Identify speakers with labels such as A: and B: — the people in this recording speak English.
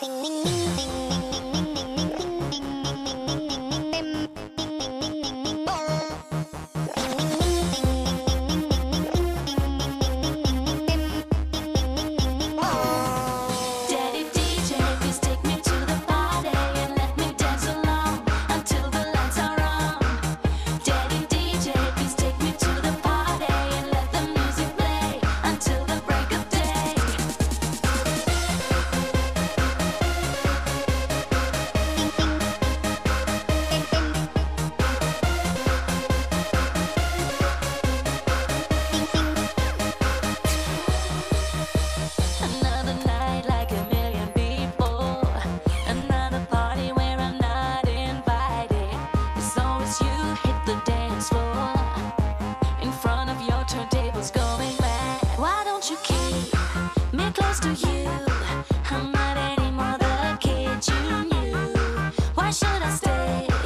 A: Daddy Why should I stay